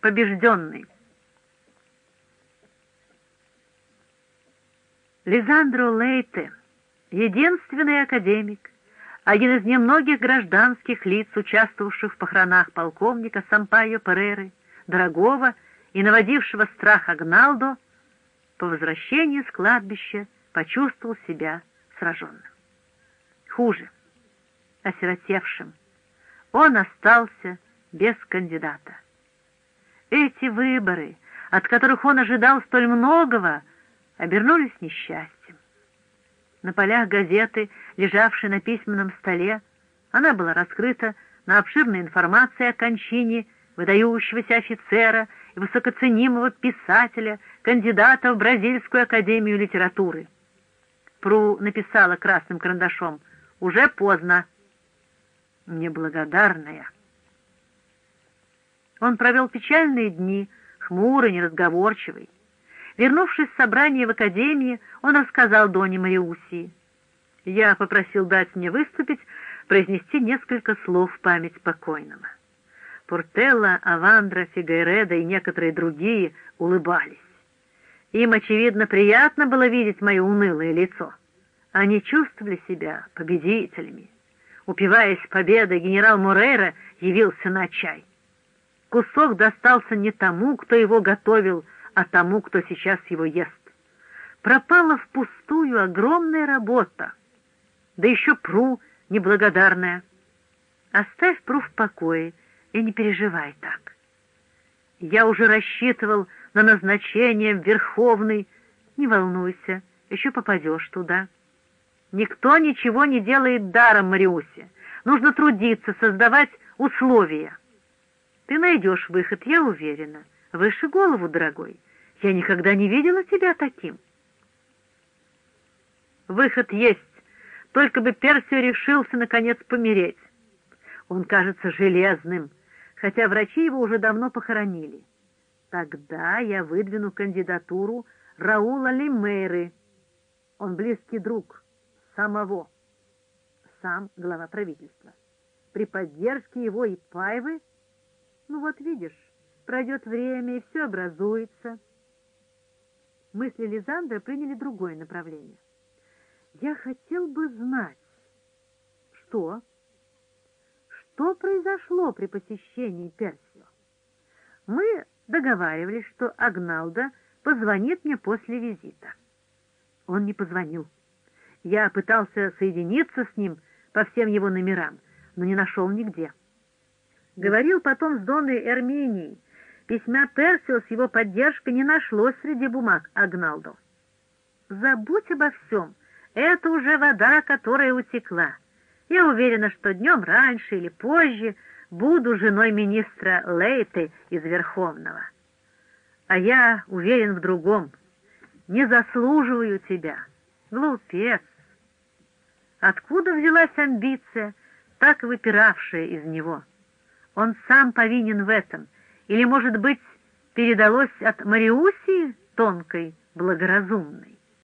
побежденный. Лизандро Лейте, единственный академик, один из немногих гражданских лиц, участвовавших в похоронах полковника Сампайо Переры, дорогого и наводившего страх Агналдо, по возвращении с кладбища почувствовал себя сраженным. Хуже, осиротевшим, он остался без кандидата. Эти выборы, от которых он ожидал столь многого, обернулись несчастьем. На полях газеты, лежавшей на письменном столе, она была раскрыта на обширной информации о кончине выдающегося офицера и высокоценимого писателя, кандидата в Бразильскую академию литературы. Пру написала красным карандашом «Уже поздно». Неблагодарная. Он провел печальные дни, хмурый, неразговорчивый. Вернувшись с собрания в академии, он рассказал Доне Мариусии. Я попросил дать мне выступить, произнести несколько слов в память покойного. Портелла, Авандра, Фигайреда и некоторые другие улыбались. Им, очевидно, приятно было видеть мое унылое лицо. Они чувствовали себя победителями. Упиваясь победой, генерал Морейра явился на чай. Кусок достался не тому, кто его готовил, а тому, кто сейчас его ест. Пропала впустую огромная работа. Да еще Пру неблагодарная. Оставь Пру в покое и не переживай так. Я уже рассчитывал на назначение Верховный. Не волнуйся, еще попадешь туда. Никто ничего не делает даром, Мариусе. Нужно трудиться, создавать условия. Ты найдешь выход, я уверена. Выше голову, дорогой. Я никогда не видела тебя таким. Выход есть, только бы Персио решился, наконец, помереть. Он кажется железным, хотя врачи его уже давно похоронили. Тогда я выдвину кандидатуру Раула Лимейры. Он близкий друг самого, сам глава правительства. При поддержке его и Паевы, ну вот видишь, пройдет время, и все образуется. Мысли Лизандра приняли другое направление. Я хотел бы знать, что... Что произошло при посещении Персио? Мы договаривались, что Агналда позвонит мне после визита. Он не позвонил. Я пытался соединиться с ним по всем его номерам, но не нашел нигде. Говорил потом с Донной Эрминией. Письма Персио с его поддержкой не нашлось среди бумаг Агналдо. Забудь обо всем. Это уже вода, которая утекла. Я уверена, что днем раньше или позже буду женой министра Лейты из Верховного. А я уверен в другом. Не заслуживаю тебя. Глупец. Откуда взялась амбиция, так выпиравшая из него? Он сам повинен в этом. Или, может быть, передалось от Мариусии тонкой, благоразумной?